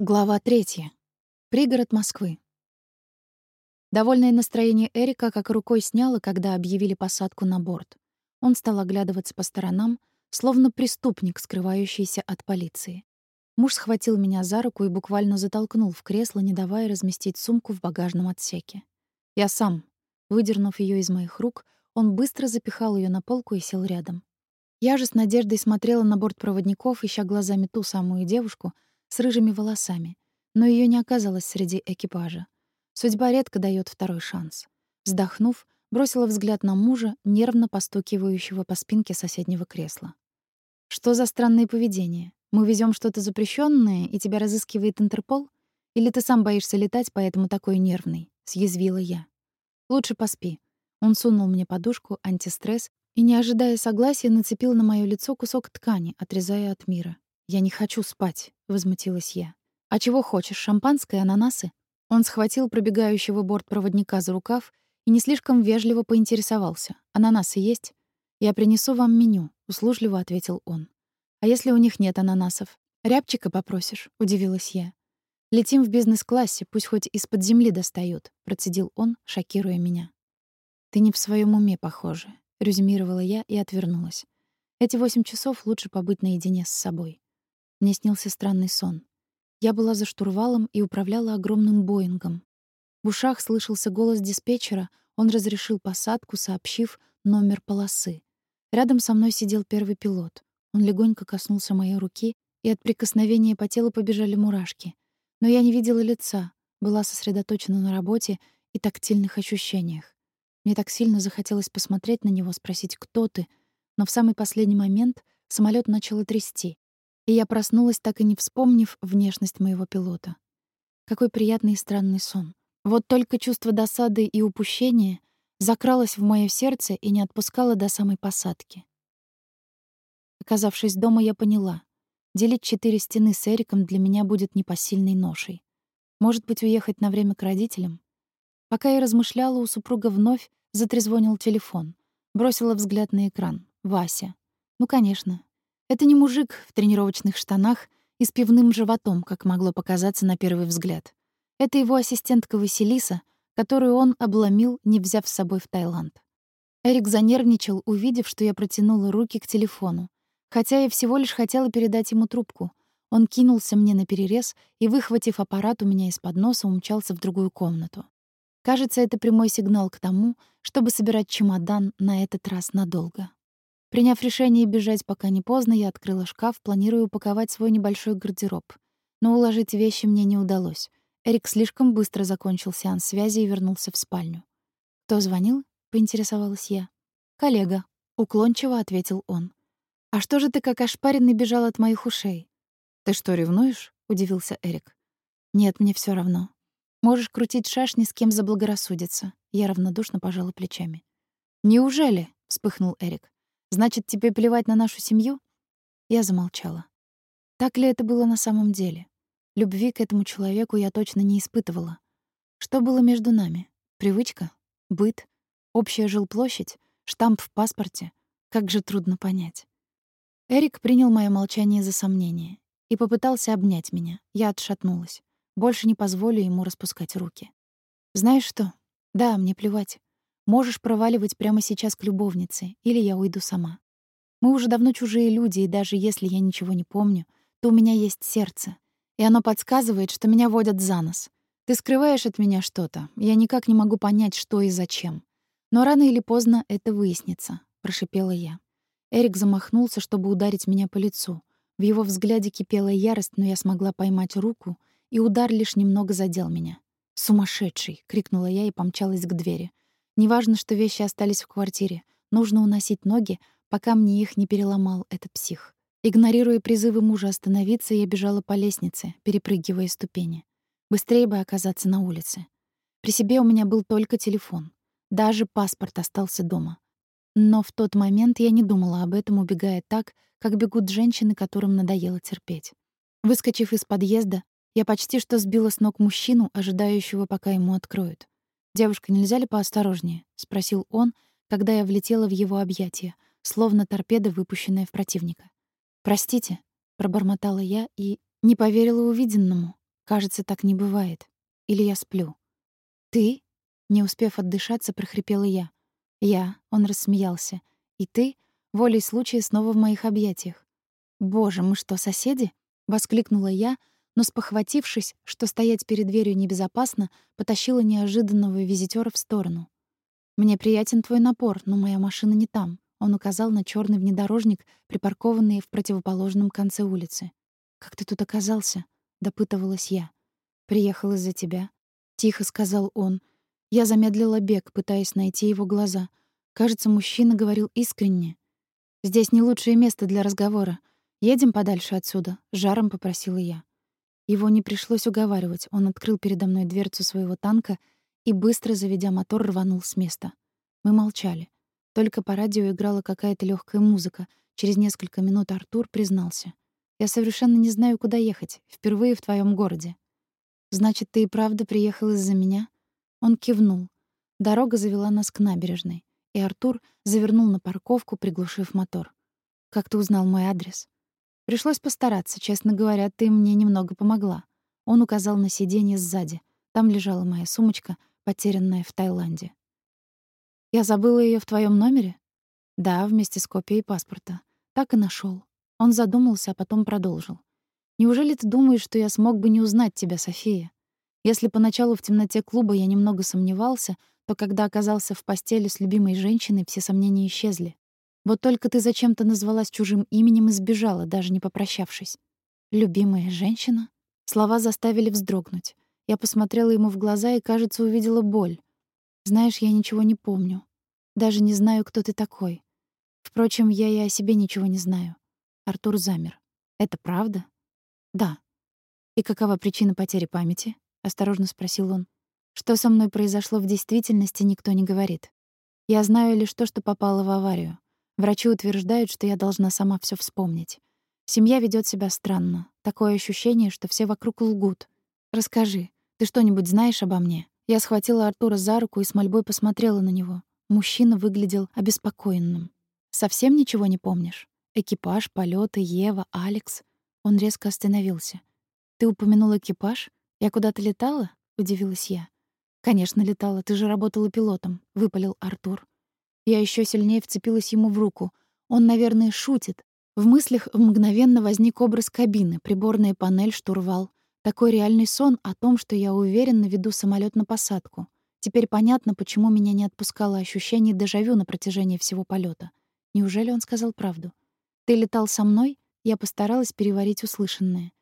Глава третья. Пригород Москвы. Довольное настроение Эрика как рукой сняло, когда объявили посадку на борт. Он стал оглядываться по сторонам, словно преступник, скрывающийся от полиции. Муж схватил меня за руку и буквально затолкнул в кресло, не давая разместить сумку в багажном отсеке. Я сам. Выдернув ее из моих рук, он быстро запихал ее на полку и сел рядом. Я же с надеждой смотрела на борт проводников, ища глазами ту самую девушку — с рыжими волосами, но ее не оказалось среди экипажа. Судьба редко дает второй шанс. Вздохнув, бросила взгляд на мужа, нервно постукивающего по спинке соседнего кресла. «Что за странное поведение? Мы везем что-то запрещенное, и тебя разыскивает Интерпол? Или ты сам боишься летать, поэтому такой нервный?» — съязвила я. «Лучше поспи». Он сунул мне подушку, антистресс и, не ожидая согласия, нацепил на моё лицо кусок ткани, отрезая от мира. «Я не хочу спать», — возмутилась я. «А чего хочешь, шампанское, ананасы?» Он схватил пробегающего бортпроводника за рукав и не слишком вежливо поинтересовался. «Ананасы есть?» «Я принесу вам меню», — услужливо ответил он. «А если у них нет ананасов?» «Рябчика попросишь», — удивилась я. «Летим в бизнес-классе, пусть хоть из-под земли достают», — процедил он, шокируя меня. «Ты не в своем уме, похоже», — резюмировала я и отвернулась. Эти восемь часов лучше побыть наедине с собой. Мне снился странный сон. Я была за штурвалом и управляла огромным Боингом. В ушах слышался голос диспетчера, он разрешил посадку, сообщив номер полосы. Рядом со мной сидел первый пилот. Он легонько коснулся моей руки, и от прикосновения по телу побежали мурашки. Но я не видела лица, была сосредоточена на работе и тактильных ощущениях. Мне так сильно захотелось посмотреть на него, спросить, кто ты, но в самый последний момент самолет начал трясти и я проснулась, так и не вспомнив внешность моего пилота. Какой приятный и странный сон. Вот только чувство досады и упущения закралось в моё сердце и не отпускало до самой посадки. Оказавшись дома, я поняла. Делить четыре стены с Эриком для меня будет непосильной ношей. Может быть, уехать на время к родителям? Пока я размышляла, у супруга вновь затрезвонил телефон. Бросила взгляд на экран. Вася. Ну, конечно, это не мужик в тренировочных штанах и с пивным животом, как могло показаться на первый взгляд. Это его ассистентка Василиса, которую он обломил, не взяв с собой в Таиланд. Эрик занервничал, увидев, что я протянула руки к телефону. Хотя я всего лишь хотела передать ему трубку. Он кинулся мне на перерез и, выхватив аппарат у меня из-под носа, умчался в другую комнату. Кажется, это прямой сигнал к тому, чтобы собирать чемодан на этот раз надолго. Приняв решение бежать пока не поздно, я открыла шкаф, планируя упаковать свой небольшой гардероб. Но уложить вещи мне не удалось. Эрик слишком быстро закончил сеанс связи и вернулся в спальню. «Кто звонил?» — поинтересовалась я. «Коллега», — уклончиво ответил он. «А что же ты как ошпаренный бежал от моих ушей?» «Ты что, ревнуешь?» — удивился Эрик. «Нет, мне все равно. Можешь крутить шашни с кем заблагорассудится». Я равнодушно пожала плечами. «Неужели?» — вспыхнул Эрик. Значит, тебе плевать на нашу семью? Я замолчала. Так ли это было на самом деле? Любви к этому человеку я точно не испытывала. Что было между нами? Привычка? Быт? Общая жилплощадь? Штамп в паспорте? Как же трудно понять. Эрик принял моё молчание за сомнение и попытался обнять меня. Я отшатнулась. Больше не позволю ему распускать руки. Знаешь что? Да, мне плевать. Можешь проваливать прямо сейчас к любовнице, или я уйду сама. Мы уже давно чужие люди, и даже если я ничего не помню, то у меня есть сердце, и оно подсказывает, что меня водят за нос. Ты скрываешь от меня что-то, я никак не могу понять, что и зачем. Но рано или поздно это выяснится, прошипела я. Эрик замахнулся, чтобы ударить меня по лицу. В его взгляде кипела ярость, но я смогла поймать руку, и удар лишь немного задел меня. «Сумасшедший!» — крикнула я и помчалась к двери. Неважно, что вещи остались в квартире. Нужно уносить ноги, пока мне их не переломал этот псих. Игнорируя призывы мужа остановиться, я бежала по лестнице, перепрыгивая ступени. Быстрее бы оказаться на улице. При себе у меня был только телефон. Даже паспорт остался дома. Но в тот момент я не думала об этом, убегая так, как бегут женщины, которым надоело терпеть. Выскочив из подъезда, я почти что сбила с ног мужчину, ожидающего, пока ему откроют. «Девушка, нельзя ли поосторожнее?» — спросил он, когда я влетела в его объятия, словно торпеда, выпущенная в противника. «Простите», — пробормотала я и не поверила увиденному. Кажется, так не бывает. Или я сплю. «Ты?» — не успев отдышаться, прохрипела я. «Я», — он рассмеялся. «И ты?» — волей случая снова в моих объятиях. «Боже, мы что, соседи?» — воскликнула я, но, спохватившись, что стоять перед дверью небезопасно, потащила неожиданного визитёра в сторону. «Мне приятен твой напор, но моя машина не там», — он указал на чёрный внедорожник, припаркованный в противоположном конце улицы. «Как ты тут оказался?» — допытывалась я. «Приехал из-за тебя», — тихо сказал он. Я замедлила бег, пытаясь найти его глаза. Кажется, мужчина говорил искренне. «Здесь не лучшее место для разговора. Едем подальше отсюда», — жаром попросила я. Его не пришлось уговаривать. Он открыл передо мной дверцу своего танка и, быстро заведя мотор, рванул с места. Мы молчали. Только по радио играла какая-то легкая музыка. Через несколько минут Артур признался. «Я совершенно не знаю, куда ехать. Впервые в твоем городе». «Значит, ты и правда приехал из-за меня?» Он кивнул. Дорога завела нас к набережной, и Артур завернул на парковку, приглушив мотор. «Как ты узнал мой адрес?» Пришлось постараться, честно говоря, ты мне немного помогла. Он указал на сиденье сзади. Там лежала моя сумочка, потерянная в Таиланде. Я забыла ее в твоем номере? Да, вместе с копией паспорта. Так и нашел. Он задумался, а потом продолжил. Неужели ты думаешь, что я смог бы не узнать тебя, София? Если поначалу в темноте клуба я немного сомневался, то когда оказался в постели с любимой женщиной, все сомнения исчезли. Вот только ты зачем-то назвалась чужим именем и сбежала, даже не попрощавшись. Любимая женщина? Слова заставили вздрогнуть. Я посмотрела ему в глаза и, кажется, увидела боль. Знаешь, я ничего не помню. Даже не знаю, кто ты такой. Впрочем, я и о себе ничего не знаю. Артур замер. Это правда? Да. И какова причина потери памяти? осторожно спросил он. Что со мной произошло в действительности, никто не говорит. Я знаю лишь то, что попала в аварию. Врачи утверждают, что я должна сама все вспомнить. Семья ведет себя странно. Такое ощущение, что все вокруг лгут. Расскажи, ты что-нибудь знаешь обо мне? Я схватила Артура за руку и с мольбой посмотрела на него. Мужчина выглядел обеспокоенным. Совсем ничего не помнишь? Экипаж, полеты, Ева, Алекс. Он резко остановился. Ты упомянул экипаж? Я куда-то летала? удивилась я. Конечно, летала. Ты же работала пилотом, выпалил Артур. Я еще сильнее вцепилась ему в руку. Он, наверное, шутит. В мыслях мгновенно возник образ кабины, приборная панель, штурвал. Такой реальный сон о том, что я уверенно веду самолет на посадку. Теперь понятно, почему меня не отпускало ощущение дежавю на протяжении всего полета. Неужели он сказал правду? «Ты летал со мной?» Я постаралась переварить услышанное.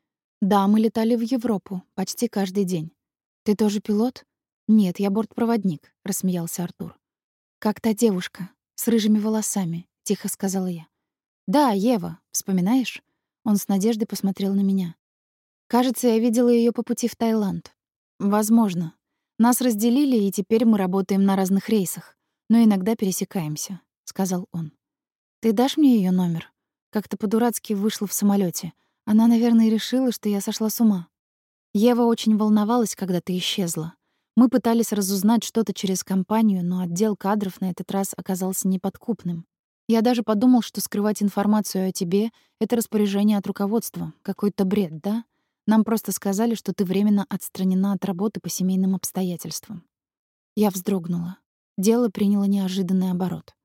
«Да, мы летали в Европу, почти каждый день». «Ты тоже пилот?» «Нет, я бортпроводник», — рассмеялся Артур. «Как та девушка, с рыжими волосами», — тихо сказала я. «Да, Ева, вспоминаешь?» Он с надеждой посмотрел на меня. «Кажется, я видела ее по пути в Таиланд. Возможно. Нас разделили, и теперь мы работаем на разных рейсах, но иногда пересекаемся», — сказал он. «Ты дашь мне ее номер?» Как-то по-дурацки вышла в самолете. Она, наверное, решила, что я сошла с ума. Ева очень волновалась, когда ты исчезла. Мы пытались разузнать что-то через компанию, но отдел кадров на этот раз оказался неподкупным. Я даже подумал, что скрывать информацию о тебе — это распоряжение от руководства. Какой-то бред, да? Нам просто сказали, что ты временно отстранена от работы по семейным обстоятельствам. Я вздрогнула. Дело приняло неожиданный оборот.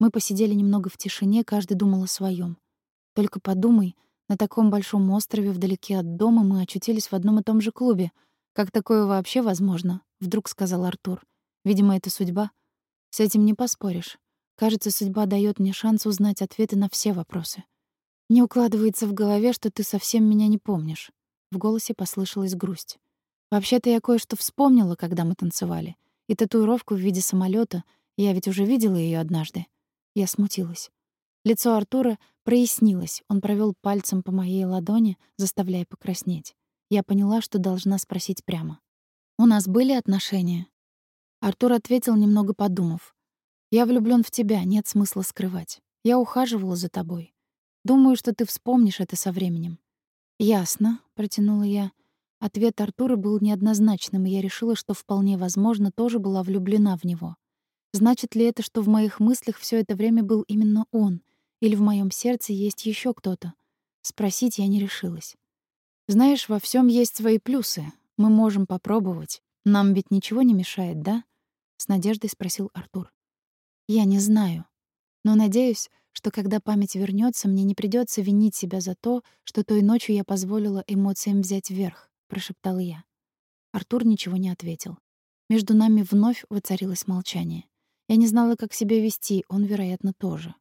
Мы посидели немного в тишине, каждый думал о своем. Только подумай, на таком большом острове вдалеке от дома мы очутились в одном и том же клубе. Как такое вообще возможно? вдруг сказал Артур. Видимо, это судьба. С этим не поспоришь. Кажется, судьба дает мне шанс узнать ответы на все вопросы. Не укладывается в голове, что ты совсем меня не помнишь. В голосе послышалась грусть. Вообще-то я кое-что вспомнила, когда мы танцевали. И татуировку в виде самолета. Я ведь уже видела ее однажды. Я смутилась. Лицо Артура прояснилось. Он провел пальцем по моей ладони, заставляя покраснеть. Я поняла, что должна спросить прямо. У нас были отношения?» Артур ответил, немного подумав. «Я влюблён в тебя, нет смысла скрывать. Я ухаживала за тобой. Думаю, что ты вспомнишь это со временем». «Ясно», — протянула я. Ответ Артура был неоднозначным, и я решила, что вполне возможно, тоже была влюблена в него. Значит ли это, что в моих мыслях всё это время был именно он, или в моём сердце есть ещё кто-то? Спросить я не решилась. Знаешь, во всем есть свои плюсы. Мы можем попробовать. Нам ведь ничего не мешает, да? С надеждой спросил Артур. Я не знаю, но надеюсь, что когда память вернется, мне не придется винить себя за то, что той ночью я позволила эмоциям взять верх, прошептала я. Артур ничего не ответил. Между нами вновь воцарилось молчание. Я не знала, как себя вести, он, вероятно, тоже.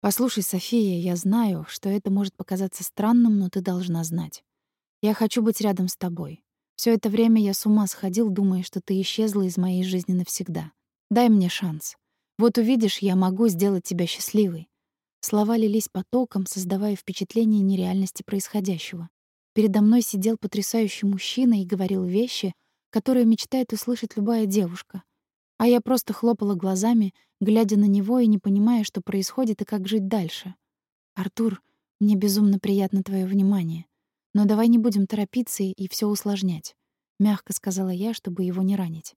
«Послушай, София, я знаю, что это может показаться странным, но ты должна знать. Я хочу быть рядом с тобой. Все это время я с ума сходил, думая, что ты исчезла из моей жизни навсегда. Дай мне шанс. Вот увидишь, я могу сделать тебя счастливой». Слова лились потоком, создавая впечатление нереальности происходящего. Передо мной сидел потрясающий мужчина и говорил вещи, которые мечтает услышать любая девушка. А я просто хлопала глазами, глядя на него и не понимая, что происходит и как жить дальше. «Артур, мне безумно приятно твое внимание. Но давай не будем торопиться и все усложнять», — мягко сказала я, чтобы его не ранить.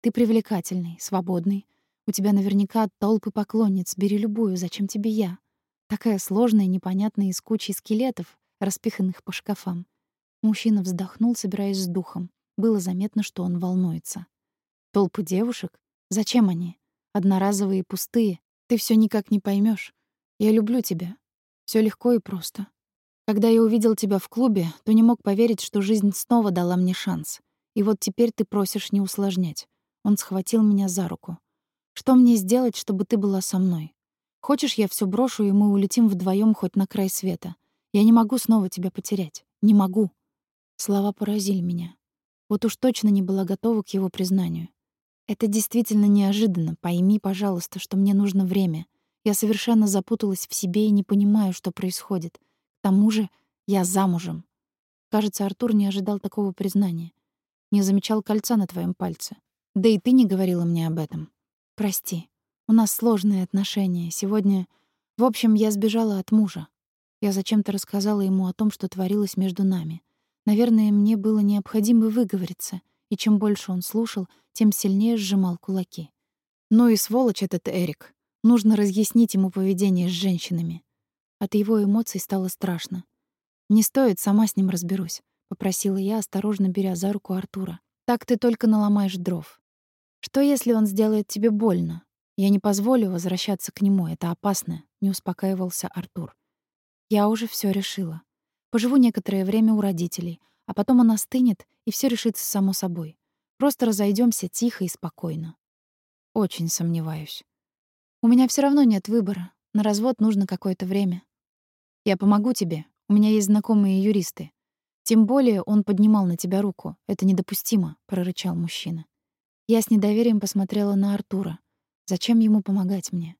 «Ты привлекательный, свободный. У тебя наверняка толпы поклонниц. Бери любую, зачем тебе я? Такая сложная, непонятная из кучи скелетов, распиханных по шкафам». Мужчина вздохнул, собираясь с духом. Было заметно, что он волнуется. «Толпы девушек? Зачем они? Одноразовые пустые. Ты все никак не поймешь. Я люблю тебя. Все легко и просто. Когда я увидел тебя в клубе, то не мог поверить, что жизнь снова дала мне шанс. И вот теперь ты просишь не усложнять. Он схватил меня за руку. Что мне сделать, чтобы ты была со мной? Хочешь, я все брошу, и мы улетим вдвоем хоть на край света? Я не могу снова тебя потерять. Не могу. Слова поразили меня. Вот уж точно не была готова к его признанию. Это действительно неожиданно. Пойми, пожалуйста, что мне нужно время. Я совершенно запуталась в себе и не понимаю, что происходит. Тому же я замужем. Кажется, Артур не ожидал такого признания. Не замечал кольца на твоем пальце. Да и ты не говорила мне об этом. Прости. У нас сложные отношения. Сегодня... В общем, я сбежала от мужа. Я зачем-то рассказала ему о том, что творилось между нами. Наверное, мне было необходимо выговориться — и чем больше он слушал, тем сильнее сжимал кулаки. Ну и сволочь этот Эрик. Нужно разъяснить ему поведение с женщинами. От его эмоций стало страшно. «Не стоит, сама с ним разберусь», — попросила я, осторожно беря за руку Артура. «Так ты только наломаешь дров. Что, если он сделает тебе больно? Я не позволю возвращаться к нему, это опасно», — не успокаивался Артур. «Я уже все решила. Поживу некоторое время у родителей, а потом он остынет, и все решится само собой. Просто разойдемся тихо и спокойно. Очень сомневаюсь. У меня все равно нет выбора. На развод нужно какое-то время. Я помогу тебе. У меня есть знакомые юристы. Тем более он поднимал на тебя руку. Это недопустимо, прорычал мужчина. Я с недоверием посмотрела на Артура. Зачем ему помогать мне?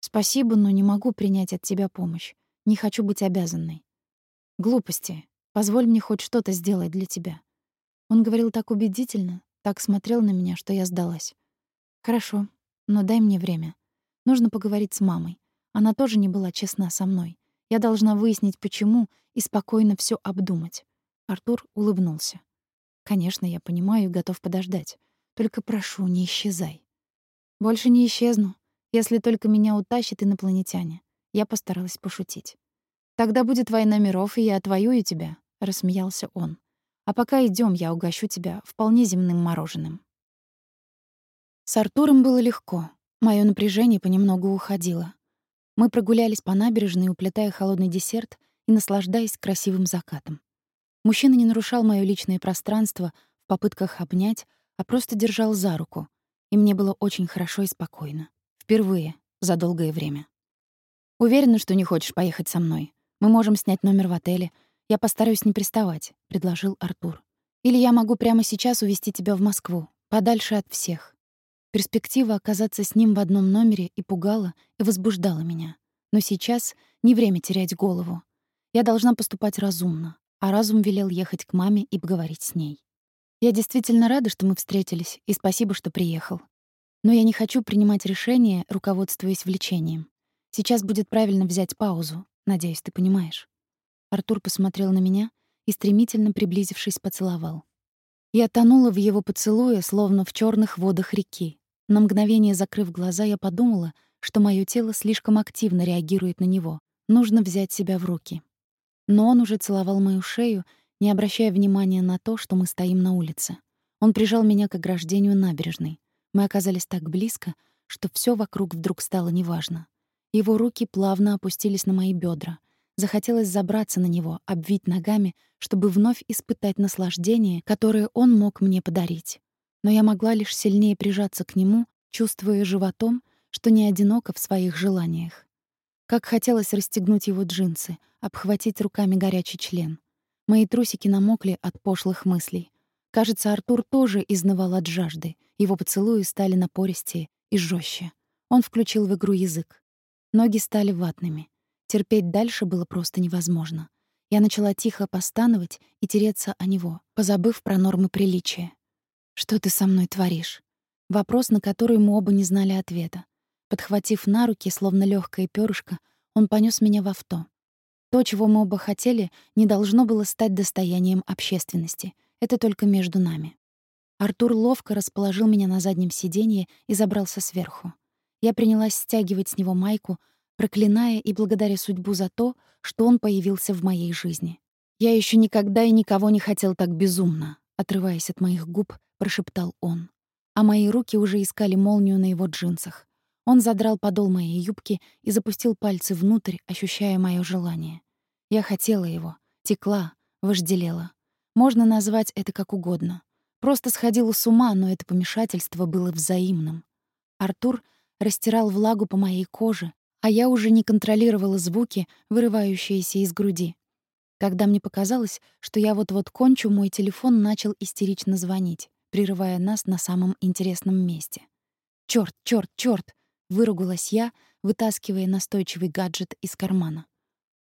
Спасибо, но не могу принять от тебя помощь. Не хочу быть обязанной. Глупости. Позволь мне хоть что-то сделать для тебя. Он говорил так убедительно, так смотрел на меня, что я сдалась. Хорошо, но дай мне время. Нужно поговорить с мамой. Она тоже не была честна со мной. Я должна выяснить, почему, и спокойно все обдумать. Артур улыбнулся. Конечно, я понимаю и готов подождать. Только прошу, не исчезай. Больше не исчезну, если только меня утащат инопланетяне. Я постаралась пошутить. Тогда будет война миров, и я отвоюю тебя, рассмеялся он. А пока идем, я угощу тебя вполне земным мороженым. С Артуром было легко. Мое напряжение понемногу уходило. Мы прогулялись по набережной, уплетая холодный десерт и наслаждаясь красивым закатом. Мужчина не нарушал моё личное пространство в попытках обнять, а просто держал за руку, и мне было очень хорошо и спокойно. Впервые за долгое время. Уверена, что не хочешь поехать со мной. Мы можем снять номер в отеле. Я постараюсь не приставать», — предложил Артур. «Или я могу прямо сейчас увезти тебя в Москву, подальше от всех». Перспектива оказаться с ним в одном номере и пугала, и возбуждала меня. Но сейчас не время терять голову. Я должна поступать разумно, а разум велел ехать к маме и поговорить с ней. Я действительно рада, что мы встретились, и спасибо, что приехал. Но я не хочу принимать решения, руководствуясь влечением. Сейчас будет правильно взять паузу, Надеюсь, ты понимаешь. Артур посмотрел на меня и, стремительно приблизившись, поцеловал. Я тонула в его поцелуе, словно в черных водах реки. На мгновение закрыв глаза, я подумала, что мое тело слишком активно реагирует на него. Нужно взять себя в руки. Но он уже целовал мою шею, не обращая внимания на то, что мы стоим на улице. Он прижал меня к ограждению набережной. Мы оказались так близко, что все вокруг вдруг стало неважно. Его руки плавно опустились на мои бедра. Захотелось забраться на него, обвить ногами, чтобы вновь испытать наслаждение, которое он мог мне подарить. Но я могла лишь сильнее прижаться к нему, чувствуя животом, что не одинока в своих желаниях. Как хотелось расстегнуть его джинсы, обхватить руками горячий член. Мои трусики намокли от пошлых мыслей. Кажется, Артур тоже изнывал от жажды. Его поцелуи стали напористее и жестче. Он включил в игру язык. Ноги стали ватными. Терпеть дальше было просто невозможно. Я начала тихо постановать и тереться о него, позабыв про нормы приличия. «Что ты со мной творишь?» Вопрос, на который мы оба не знали ответа. Подхватив на руки, словно легкое перышко, он понес меня в авто. То, чего мы оба хотели, не должно было стать достоянием общественности. Это только между нами. Артур ловко расположил меня на заднем сиденье и забрался сверху. Я принялась стягивать с него майку, проклиная и благодаря судьбу за то, что он появился в моей жизни. Я еще никогда и никого не хотел так безумно, отрываясь от моих губ, прошептал он. А мои руки уже искали молнию на его джинсах. Он задрал подол моей юбки и запустил пальцы внутрь, ощущая моё желание. Я хотела его, текла, вожделела. Можно назвать это как угодно. Просто сходила с ума, но это помешательство было взаимным. Артур растирал влагу по моей коже, а я уже не контролировала звуки, вырывающиеся из груди. Когда мне показалось, что я вот-вот кончу, мой телефон начал истерично звонить прерывая нас на самом интересном месте. «Чёрт, чёрт, чёрт!» — выругалась я, вытаскивая настойчивый гаджет из кармана.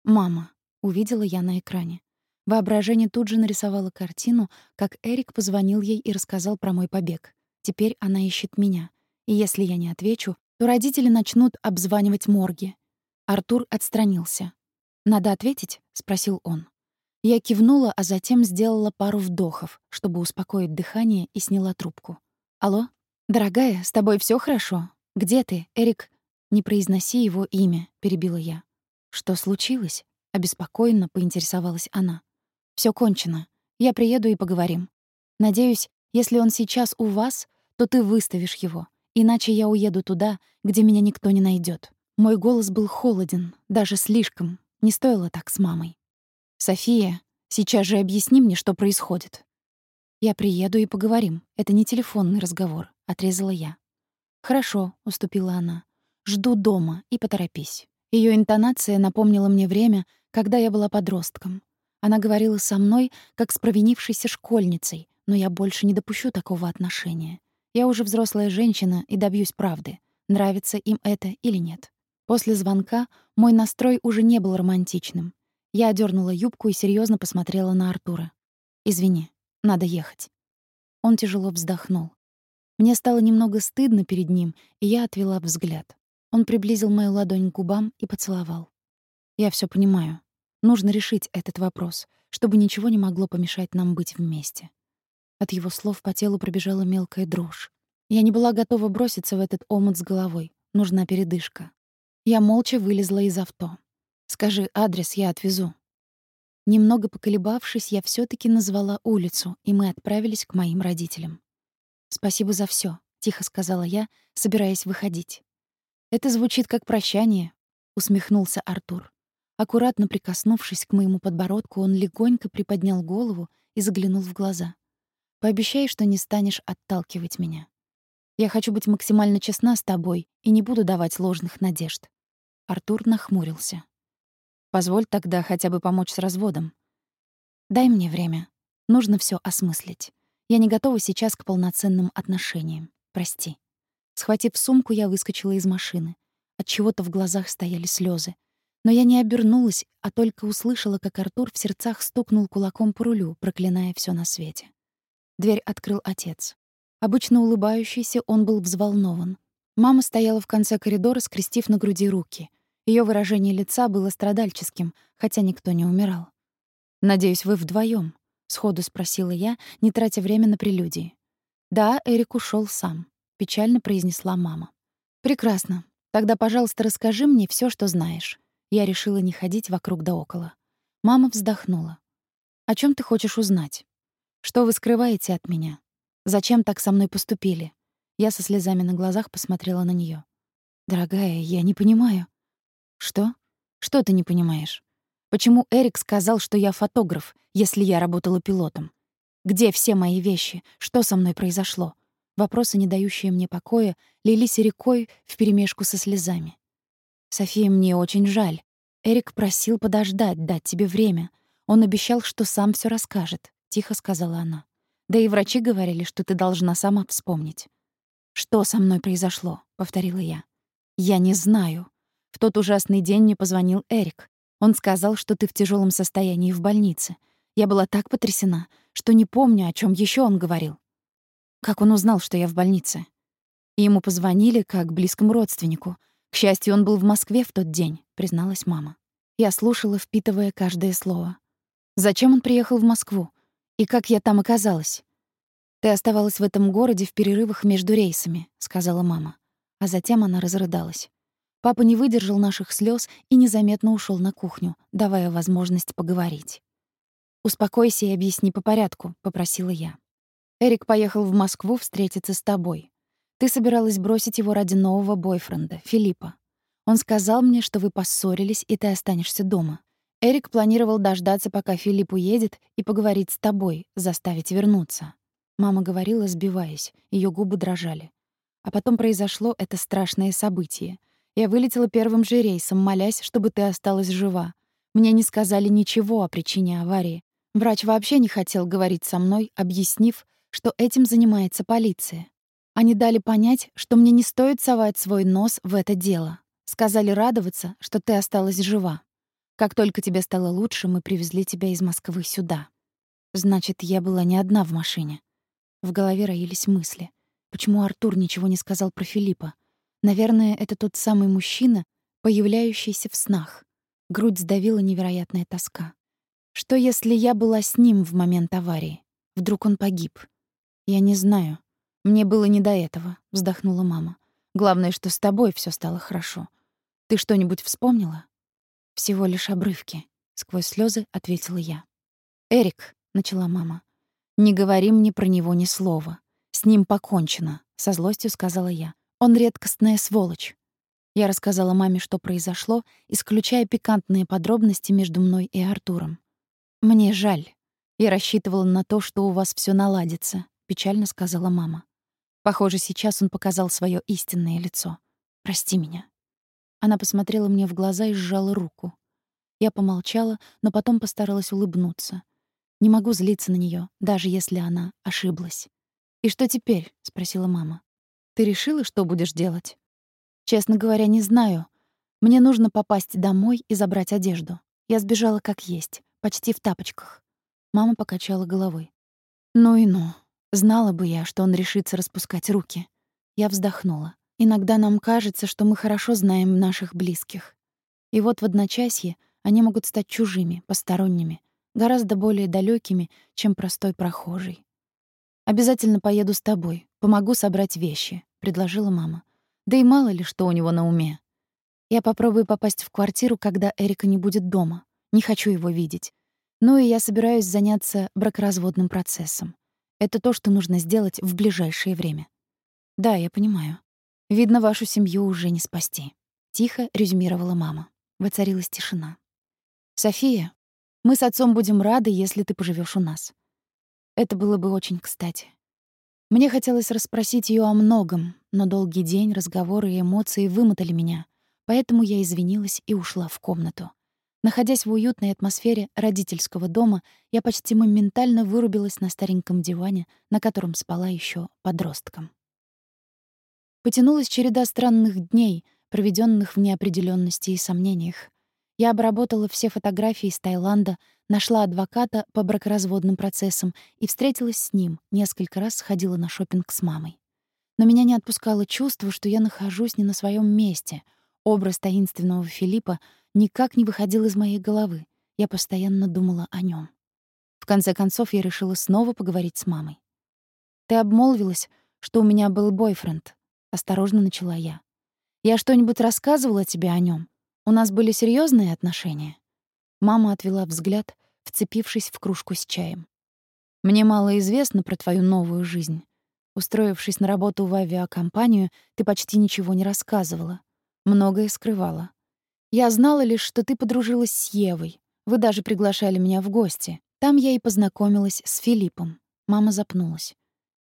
«Мама!» — увидела я на экране. Воображение тут же нарисовало картину, как Эрик позвонил ей и рассказал про мой побег. Теперь она ищет меня. И если я не отвечу, то родители начнут обзванивать морги. Артур отстранился. «Надо ответить?» — спросил он. Я кивнула, а затем сделала пару вдохов, чтобы успокоить дыхание, и сняла трубку. «Алло? Дорогая, с тобой все хорошо? Где ты, Эрик?» «Не произноси его имя», — перебила я. «Что случилось?» — обеспокоенно поинтересовалась она. Все кончено. Я приеду и поговорим. Надеюсь, если он сейчас у вас, то ты выставишь его, иначе я уеду туда, где меня никто не найдет. Мой голос был холоден, даже слишком. Не стоило так с мамой. «София, сейчас же объясни мне, что происходит». «Я приеду и поговорим. Это не телефонный разговор», — отрезала я. «Хорошо», — уступила она. «Жду дома и поторопись». Ее интонация напомнила мне время, когда я была подростком. Она говорила со мной, как с провинившейся школьницей, но я больше не допущу такого отношения. Я уже взрослая женщина и добьюсь правды, нравится им это или нет. После звонка мой настрой уже не был романтичным. Я одернула юбку и серьезно посмотрела на Артура. «Извини, надо ехать». Он тяжело вздохнул. Мне стало немного стыдно перед ним, и я отвела взгляд. Он приблизил мою ладонь к губам и поцеловал. «Я все понимаю. Нужно решить этот вопрос, чтобы ничего не могло помешать нам быть вместе». От его слов по телу пробежала мелкая дрожь. Я не была готова броситься в этот омут с головой. Нужна передышка. Я молча вылезла из авто. Скажи адрес, я отвезу». Немного поколебавшись, я все таки назвала улицу, и мы отправились к моим родителям. «Спасибо за все, тихо сказала я, собираясь выходить. «Это звучит как прощание», — усмехнулся Артур. Аккуратно прикоснувшись к моему подбородку, он легонько приподнял голову и заглянул в глаза. «Пообещай, что не станешь отталкивать меня. Я хочу быть максимально честна с тобой и не буду давать ложных надежд». Артур нахмурился. Позволь тогда хотя бы помочь с разводом. Дай мне время. Нужно все осмыслить. Я не готова сейчас к полноценным отношениям. Прости. Схватив сумку, я выскочила из машины. От чего-то в глазах стояли слезы. Но я не обернулась, а только услышала, как Артур в сердцах стукнул кулаком по рулю, проклиная все на свете. Дверь открыл отец. Обычно улыбающийся, он был взволнован. Мама стояла в конце коридора, скрестив на груди руки — Ее выражение лица было страдальческим, хотя никто не умирал. «Надеюсь, вы вдвоем? сходу спросила я, не тратя время на прелюдии. «Да, Эрик ушел сам», — печально произнесла мама. «Прекрасно. Тогда, пожалуйста, расскажи мне все, что знаешь». Я решила не ходить вокруг да около. Мама вздохнула. О чем ты хочешь узнать? Что вы скрываете от меня? Зачем так со мной поступили? Я со слезами на глазах посмотрела на нее. Дорогая, я не понимаю. Что? Что ты не понимаешь? Почему Эрик сказал, что я фотограф, если я работала пилотом? Где все мои вещи? Что со мной произошло? Вопросы, не дающие мне покоя, лились рекой вперемешку со слезами. София, мне очень жаль. Эрик просил подождать, дать тебе время. Он обещал, что сам все расскажет, тихо сказала она. Да и врачи говорили, что ты должна сама вспомнить. Что со мной произошло? повторила я. Я не знаю. В тот ужасный день мне позвонил Эрик. Он сказал, что ты в тяжелом состоянии в больнице. Я была так потрясена, что не помню, о чем еще он говорил. Как он узнал, что я в больнице? Ему позвонили как близкому родственнику. К счастью, он был в Москве в тот день, призналась мама. Я слушала, впитывая каждое слово. Зачем он приехал в Москву? И как я там оказалась? Ты оставалась в этом городе в перерывах между рейсами, сказала мама. А затем она разрыдалась. Папа не выдержал наших слез и незаметно ушел на кухню, давая возможность поговорить. «Успокойся и объясни по порядку», — попросила я. «Эрик поехал в Москву встретиться с тобой. Ты собиралась бросить его ради нового бойфренда, Филиппа. Он сказал мне, что вы поссорились, и ты останешься дома. Эрик планировал дождаться, пока Филипп уедет, и поговорить с тобой, заставить вернуться». Мама говорила, сбиваясь, ее губы дрожали. А потом произошло это страшное событие — я вылетела первым же рейсом, молясь, чтобы ты осталась жива. Мне не сказали ничего о причине аварии. Врач вообще не хотел говорить со мной, объяснив, что этим занимается полиция. Они дали понять, что мне не стоит совать свой нос в это дело. Сказали радоваться, что ты осталась жива. Как только тебе стало лучше, мы привезли тебя из Москвы сюда. Значит, я была не одна в машине. В голове роились мысли. Почему Артур ничего не сказал про Филиппа? Наверное, это тот самый мужчина, появляющийся в снах. Грудь сдавила невероятная тоска. Что если я была с ним в момент аварии? Вдруг он погиб? Я не знаю. Мне было не до этого, вздохнула мама. Главное, что с тобой все стало хорошо. Ты что-нибудь вспомнила? Всего лишь обрывки, сквозь слезы ответила я. Эрик, начала мама. Не говори мне про него ни слова. С ним покончено, со злостью сказала я. Он редкостная сволочь. Я рассказала маме, что произошло, исключая пикантные подробности между мной и Артуром. Мне жаль. Я рассчитывала на то, что у вас все наладится, печально сказала мама. Похоже, сейчас он показал свое истинное лицо. Прости меня. Она посмотрела мне в глаза и сжала руку. Я помолчала, но потом постаралась улыбнуться. Не могу злиться на нее, даже если она ошиблась. «И что теперь?» — спросила мама. Ты решила, что будешь делать? Честно говоря, не знаю. Мне нужно попасть домой и забрать одежду. Я сбежала как есть, почти в тапочках. Мама покачала головой. Ну и ну. Знала бы я, что он решится распускать руки. Я вздохнула. Иногда нам кажется, что мы хорошо знаем наших близких. И вот в одночасье они могут стать чужими, посторонними, гораздо более далекими, чем простой прохожий. Обязательно поеду с тобой, помогу собрать вещи, предложила мама. Да и мало ли что у него на уме. Я попробую попасть в квартиру, когда Эрика не будет дома. Не хочу его видеть. Ну и я собираюсь заняться бракоразводным процессом. Это то, что нужно сделать в ближайшее время. Да, я понимаю. Видно, вашу семью уже не спасти, тихо резюмировала мама. Воцарилась тишина. София, мы с отцом будем рады, если ты поживешь у нас. Это было бы очень кстати. Мне хотелось расспросить ее о многом, но долгий день, разговоры и эмоции вымотали меня, поэтому я извинилась и ушла в комнату. Находясь в уютной атмосфере родительского дома, я почти моментально вырубилась на стареньком диване, на котором спала еще подростком. Потянулась череда странных дней, проведенных в неопределенности и сомнениях. Я обработала все фотографии из Таиланда, нашла адвоката по бракоразводным процессам и встретилась с ним, несколько раз сходила на шопинг с мамой. Но меня не отпускало чувство, что я нахожусь не на своем месте. Образ таинственного Филиппа никак не выходил из моей головы. Я постоянно думала о нем. В конце концов, я решила снова поговорить с мамой. «Ты обмолвилась, что у меня был бойфренд», — осторожно начала я. «Я что-нибудь рассказывала тебе о нем? У нас были серьезные отношения?» Мама отвела взгляд, вцепившись в кружку с чаем. «Мне мало известно про твою новую жизнь. Устроившись на работу в авиакомпанию, ты почти ничего не рассказывала. Многое скрывала. Я знала лишь, что ты подружилась с Евой. Вы даже приглашали меня в гости. Там я и познакомилась с Филиппом. Мама запнулась.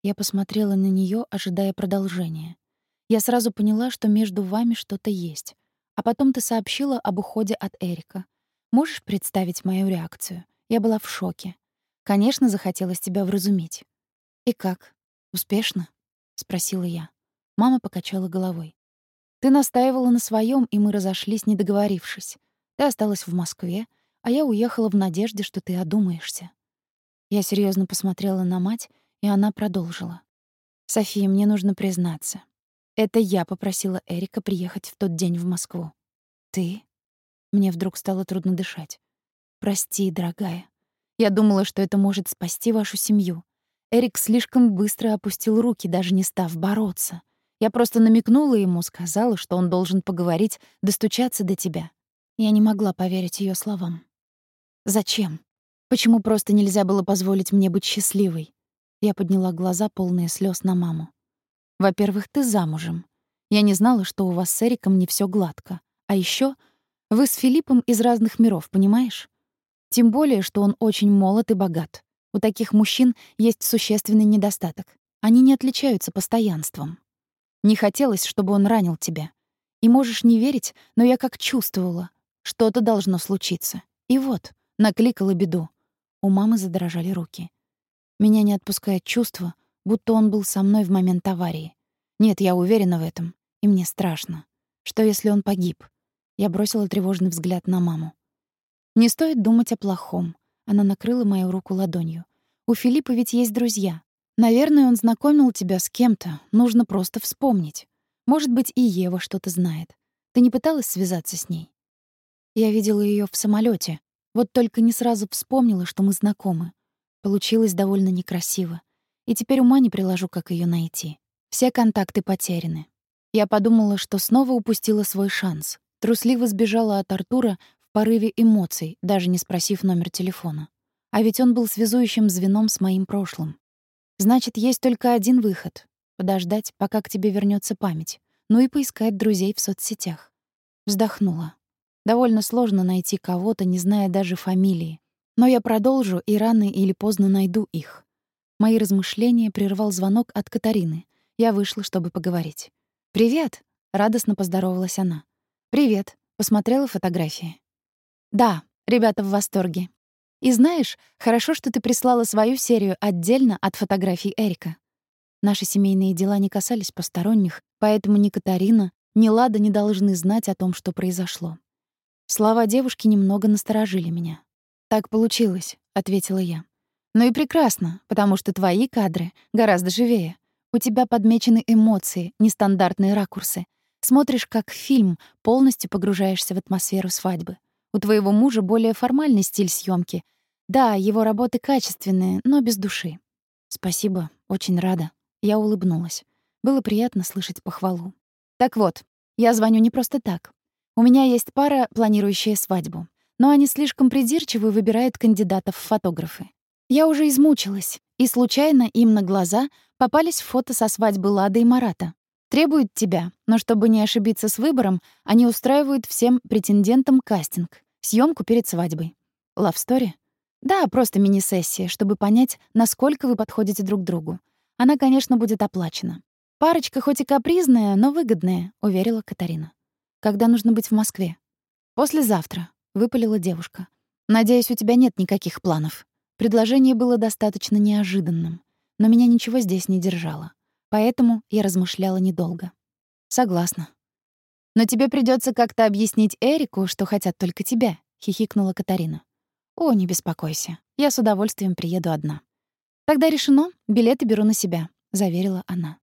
Я посмотрела на нее, ожидая продолжения. Я сразу поняла, что между вами что-то есть. А потом ты сообщила об уходе от Эрика. Можешь представить мою реакцию? Я была в шоке. Конечно, захотелось тебя вразумить. И как? Успешно? спросила я. Мама покачала головой. Ты настаивала на своем, и мы разошлись, не договорившись. Ты осталась в Москве, а я уехала в надежде, что ты одумаешься. Я серьезно посмотрела на мать, и она продолжила. «София, мне нужно признаться. Это я попросила Эрика приехать в тот день в Москву. Ты?» Мне вдруг стало трудно дышать. «Прости, дорогая. Я думала, что это может спасти вашу семью. Эрик слишком быстро опустил руки, даже не став бороться. Я просто намекнула ему, сказала, что он должен поговорить, достучаться до тебя. Я не могла поверить ее словам. Зачем? Почему просто нельзя было позволить мне быть счастливой? Я подняла глаза, полные слез на маму. Во-первых, ты замужем. Я не знала, что у вас с Эриком не все гладко. А еще вы с Филиппом из разных миров, понимаешь? Тем более, что он очень молод и богат. У таких мужчин есть существенный недостаток. Они не отличаются постоянством. Не хотелось, чтобы он ранил тебя. И можешь не верить, но я как чувствовала. Что-то должно случиться. И вот, накликала беду. У мамы задрожали руки. Меня не отпускает чувство, будто он был со мной в момент аварии. Нет, я уверена в этом. И мне страшно. Что, если он погиб? Я бросила тревожный взгляд на маму. Не стоит думать о плохом. Она накрыла мою руку ладонью. У Филиппа ведь есть друзья. Наверное, он знакомил тебя с кем-то. Нужно просто вспомнить. Может быть, и Ева что-то знает. Ты не пыталась связаться с ней? Я видела ее в самолете. Вот только не сразу вспомнила, что мы знакомы. Получилось довольно некрасиво. И теперь ума не приложу, как ее найти. Все контакты потеряны. Я подумала, что снова упустила свой шанс. Трусливо сбежала от Артура в порыве эмоций, даже не спросив номер телефона. А ведь он был связующим звеном с моим прошлым. Значит, есть только один выход — подождать, пока к тебе вернется память, ну и поискать друзей в соцсетях. Вздохнула. Довольно сложно найти кого-то, не зная даже фамилии. Но я продолжу и рано или поздно найду их. Мои размышления прервал звонок от Катарины. Я вышла, чтобы поговорить. «Привет!» — радостно поздоровалась она. «Привет!» — посмотрела фотографии. «Да, ребята в восторге. И знаешь, хорошо, что ты прислала свою серию отдельно от фотографий Эрика. Наши семейные дела не касались посторонних, поэтому ни Катарина, ни Лада не должны знать о том, что произошло. Слова девушки немного насторожили меня. «Так получилось», — ответила я. «Ну и прекрасно, потому что твои кадры гораздо живее. У тебя подмечены эмоции, нестандартные ракурсы. Смотришь как фильм, полностью погружаешься в атмосферу свадьбы. У твоего мужа более формальный стиль съемки. Да, его работы качественные, но без души. Спасибо, очень рада. Я улыбнулась. Было приятно слышать похвалу. Так вот, я звоню не просто так. У меня есть пара, планирующая свадьбу. Но они слишком придирчивы выбирают кандидатов в фотографы. Я уже измучилась, и случайно им на глаза попались фото со свадьбы Лады и Марата. Требуют тебя, но чтобы не ошибиться с выбором, они устраивают всем претендентам кастинг, съемку перед свадьбой. Лавстори? Да, просто мини-сессия, чтобы понять, насколько вы подходите друг другу. Она, конечно, будет оплачена. Парочка хоть и капризная, но выгодная, уверила Катарина. Когда нужно быть в Москве? Послезавтра, выпалила девушка. Надеюсь, у тебя нет никаких планов. Предложение было достаточно неожиданным, но меня ничего здесь не держало. Поэтому я размышляла недолго. Согласна. Но тебе придется как-то объяснить Эрику, что хотят только тебя, хихикнула Катарина. О, не беспокойся. Я с удовольствием приеду одна. Тогда решено, билеты беру на себя, заверила она.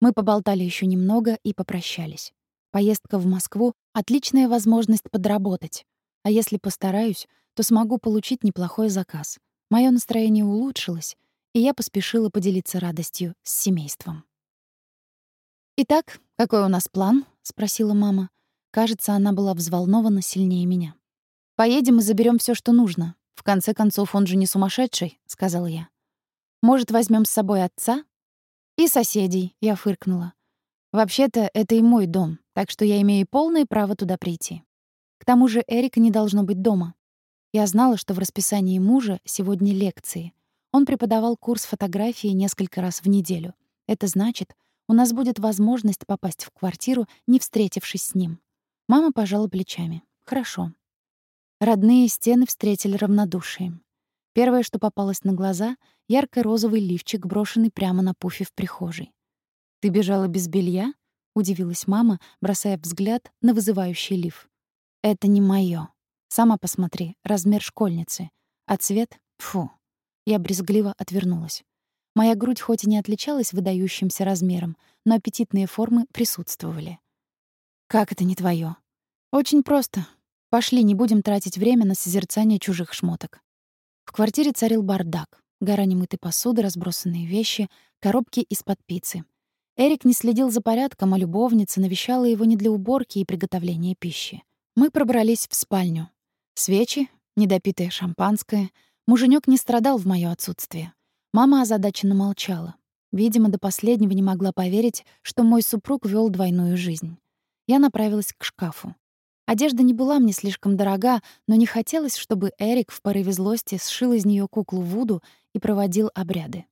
Мы поболтали еще немного и попрощались. Поездка в Москву отличная возможность подработать. А если постараюсь, то смогу получить неплохой заказ. Мое настроение улучшилось, и я поспешила поделиться радостью с семейством. «Итак, какой у нас план?» — спросила мама. Кажется, она была взволнована сильнее меня. «Поедем и заберем все, что нужно. В конце концов, он же не сумасшедший, сказала я. Может, возьмем с собой отца? И соседей, я фыркнула. Вообще-то, это и мой дом, так что я имею полное право туда прийти. К тому же Эрика не должно быть дома. Я знала, что в расписании мужа сегодня лекции. Он преподавал курс фотографии несколько раз в неделю. Это значит, у нас будет возможность попасть в квартиру, не встретившись с ним. Мама пожала плечами. Хорошо. Родные стены встретили равнодушием. Первое, что попалось на глаза — ярко-розовый лифчик, брошенный прямо на пуфе в прихожей. «Ты бежала без белья?» — удивилась мама, бросая взгляд на вызывающий лиф. «Это не моё. Сама посмотри, размер школьницы. А цвет — фу». Я брезгливо отвернулась. Моя грудь хоть и не отличалась выдающимся размером, но аппетитные формы присутствовали. «Как это не твоё?» «Очень просто. Пошли, не будем тратить время на созерцание чужих шмоток». В квартире царил бардак. Гора немытой посуды, разбросанные вещи, коробки из-под пиццы. Эрик не следил за порядком, а любовница навещала его не для уборки и приготовления пищи. Мы пробрались в спальню. Свечи, недопитое шампанское. Муженек не страдал в моё отсутствие. Мама озадаченно молчала. Видимо, до последнего не могла поверить, что мой супруг вел двойную жизнь. Я направилась к шкафу. Одежда не была мне слишком дорога, но не хотелось, чтобы Эрик в порыве злости сшил из нее куклу Вуду и проводил обряды.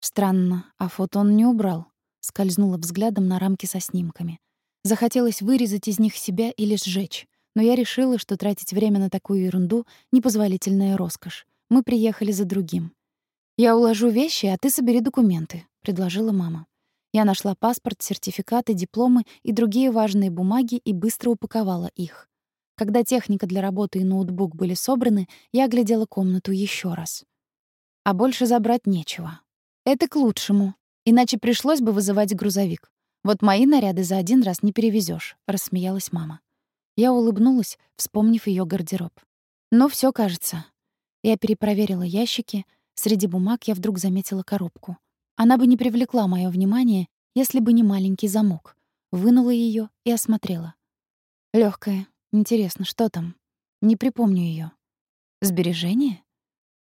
Странно, а фото он не убрал. Скользнула взглядом на рамки со снимками. Захотелось вырезать из них себя или сжечь, но я решила, что тратить время на такую ерунду — непозволительная роскошь. Мы приехали за другим. «Я уложу вещи, а ты собери документы», — предложила мама. Я нашла паспорт, сертификаты, дипломы и другие важные бумаги и быстро упаковала их. Когда техника для работы и ноутбук были собраны, я оглядела комнату еще раз. А больше забрать нечего. Это к лучшему. Иначе пришлось бы вызывать грузовик. Вот мои наряды за один раз не перевезешь, рассмеялась мама. Я улыбнулась, вспомнив ее гардероб. Ну все, кажется. Я перепроверила ящики — Среди бумаг я вдруг заметила коробку. Она бы не привлекла моё внимание, если бы не маленький замок. Вынула её и осмотрела. Лёгкая. Интересно, что там? Не припомню её. Сбережение?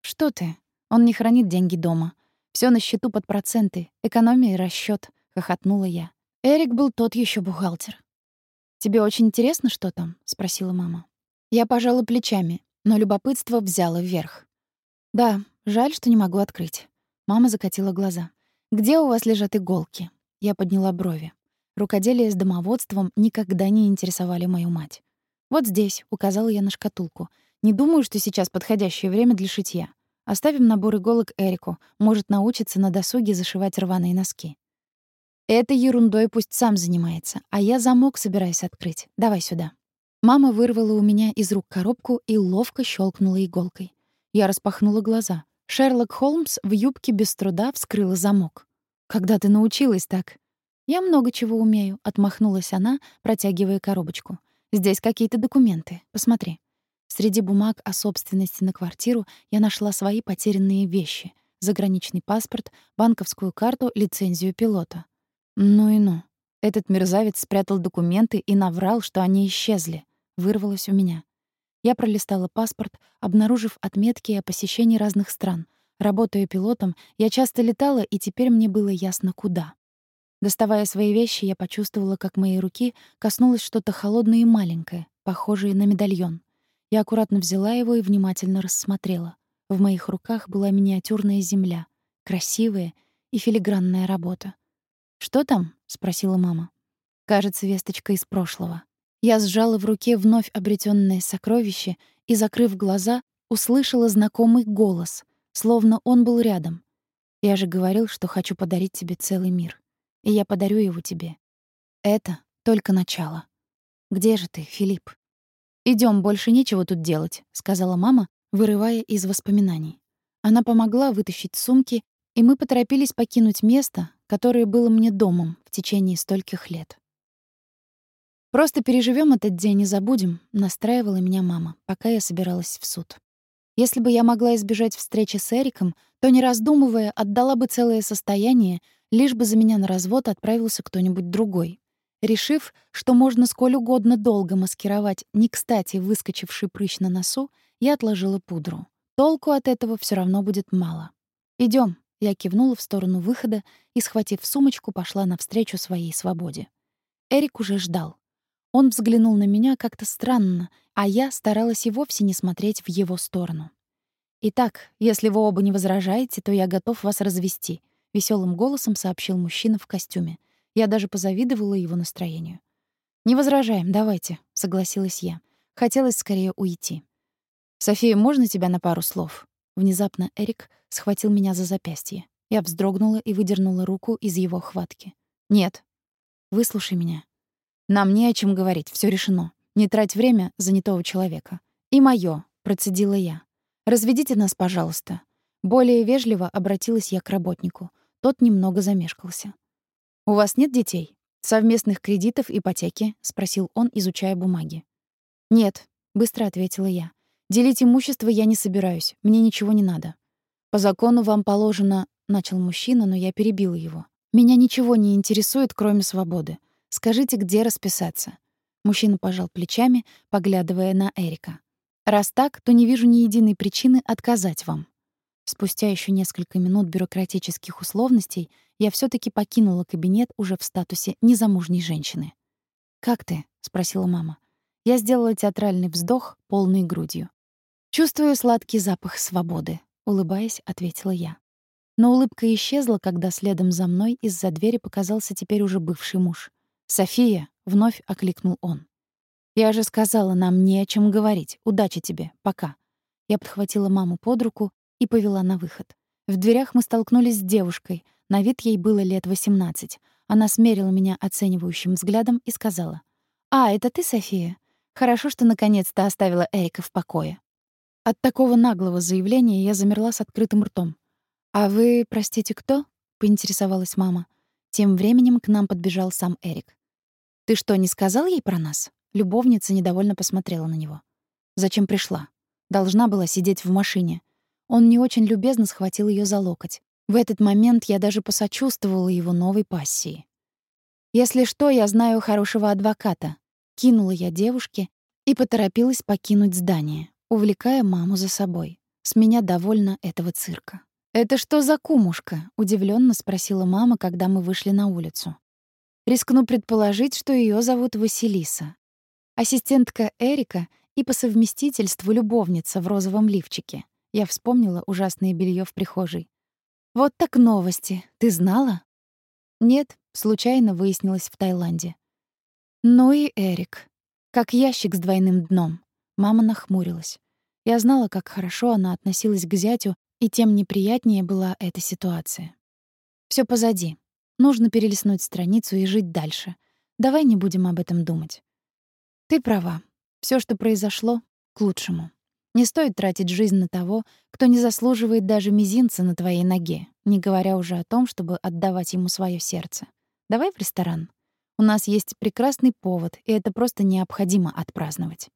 Что ты? Он не хранит деньги дома. Всё на счету под проценты. Экономия и расчёт, хохотнула я. Эрик был тот ещё бухгалтер. Тебе очень интересно, что там? спросила мама. Я пожала плечами, но любопытство взяло вверх. Да, Жаль, что не могу открыть. Мама закатила глаза. Где у вас лежат иголки? Я подняла брови. Рукоделие с домоводством никогда не интересовали мою мать. Вот здесь, указала я на шкатулку. Не думаю, что сейчас подходящее время для шитья. Оставим набор иголок Эрику, может научиться на досуге зашивать рваные носки. Этой ерундой пусть сам занимается, а я замок собираюсь открыть. Давай сюда. Мама вырвала у меня из рук коробку и ловко щелкнула иголкой. Я распахнула глаза. Шерлок Холмс в юбке без труда вскрыла замок. «Когда ты научилась так?» «Я много чего умею», — отмахнулась она, протягивая коробочку. «Здесь какие-то документы. Посмотри». Среди бумаг о собственности на квартиру я нашла свои потерянные вещи. Заграничный паспорт, банковскую карту, лицензию пилота. Ну и ну. Этот мерзавец спрятал документы и наврал, что они исчезли. Вырвалось у меня. Я пролистала паспорт, обнаружив отметки о посещении разных стран. Работая пилотом, я часто летала, и теперь мне было ясно, куда. Доставая свои вещи, я почувствовала, как моей руки коснулось что-то холодное и маленькое, похожее на медальон. Я аккуратно взяла его и внимательно рассмотрела. В моих руках была миниатюрная земля, красивая и филигранная работа. «Что там?» — спросила мама. «Кажется, весточка из прошлого». Я сжала в руке вновь обретенное сокровище и, закрыв глаза, услышала знакомый голос, словно он был рядом. «Я же говорил, что хочу подарить тебе целый мир. И я подарю его тебе. Это только начало. Где же ты, Филипп?» Идем, больше нечего тут делать», — сказала мама, вырывая из воспоминаний. Она помогла вытащить сумки, и мы поторопились покинуть место, которое было мне домом в течение стольких лет. «Просто переживем этот день и забудем», — настраивала меня мама, пока я собиралась в суд. Если бы я могла избежать встречи с Эриком, то, не раздумывая, отдала бы целое состояние, лишь бы за меня на развод отправился кто-нибудь другой. Решив, что можно сколь угодно долго маскировать не кстати выскочивший прыщ на носу, я отложила пудру. Толку от этого все равно будет мало. Идем. Я кивнула в сторону выхода и, схватив сумочку, пошла навстречу своей свободе. Эрик уже ждал. Он взглянул на меня как-то странно, а я старалась и вовсе не смотреть в его сторону. «Итак, если вы оба не возражаете, то я готов вас развести», — веселым голосом сообщил мужчина в костюме. Я даже позавидовала его настроению. «Не возражаем, давайте», — согласилась я. Хотелось скорее уйти. «София, можно тебя на пару слов?» Внезапно Эрик схватил меня за запястье. Я вздрогнула и выдернула руку из его хватки. «Нет. Выслушай меня. Нам не о чем говорить, все решено. Не трать время занятого человека. И моё, процедила я. Разведите нас, пожалуйста. Более вежливо обратилась я к работнику. Тот немного замешкался. У вас нет детей? Совместных кредитов, ипотеки? спросил он, изучая бумаги. Нет, быстро ответила я. Делить имущество я не собираюсь. Мне ничего не надо. По закону вам положено, начал мужчина, но я перебила его. Меня ничего не интересует, кроме свободы. Скажите, где расписаться? Мужчина пожал плечами, поглядывая на Эрика. Раз так, то не вижу ни единой причины отказать вам. Спустя еще несколько минут бюрократических условностей я все таки покинула кабинет уже в статусе незамужней женщины. «Как ты?» — спросила мама. Я сделала театральный вздох полной грудью. «Чувствую сладкий запах свободы», — улыбаясь, ответила я. Но улыбка исчезла, когда следом за мной из-за двери показался теперь уже бывший муж. «София!» — вновь окликнул он. «Я же сказала, нам не о чем говорить. Удачи тебе. Пока». Я подхватила маму под руку и повела на выход. В дверях мы столкнулись с девушкой. На вид ей было лет 18. Она смерила меня оценивающим взглядом и сказала. «А, это ты, София? Хорошо, что наконец-то оставила Эрика в покое». От такого наглого заявления я замерла с открытым ртом. «А вы, простите, кто?» — поинтересовалась мама. Тем временем к нам подбежал сам Эрик. «Ты что, не сказал ей про нас?» Любовница недовольно посмотрела на него. «Зачем пришла? Должна была сидеть в машине». Он не очень любезно схватил ее за локоть. В этот момент я даже посочувствовала его новой пассии. «Если что, я знаю хорошего адвоката», — кинула я девушке и поторопилась покинуть здание увлекая маму за собой. С меня довольно этого цирка. «Это что за кумушка?» — удивленно спросила мама, когда мы вышли на улицу. Рискну предположить, что ее зовут Василиса. Ассистентка Эрика и по совместительству любовница в розовом лифчике. Я вспомнила ужасное белье в прихожей. «Вот так новости. Ты знала?» «Нет», — случайно выяснилось в Таиланде. «Ну и Эрик. Как ящик с двойным дном. Мама нахмурилась. Я знала, как хорошо она относилась к зятю, и тем неприятнее была эта ситуация. Все позади. Нужно перелистнуть страницу и жить дальше. Давай не будем об этом думать. Ты права. Все, что произошло, к лучшему. Не стоит тратить жизнь на того, кто не заслуживает даже мизинца на твоей ноге, не говоря уже о том, чтобы отдавать ему свое сердце. Давай в ресторан. У нас есть прекрасный повод, и это просто необходимо отпраздновать.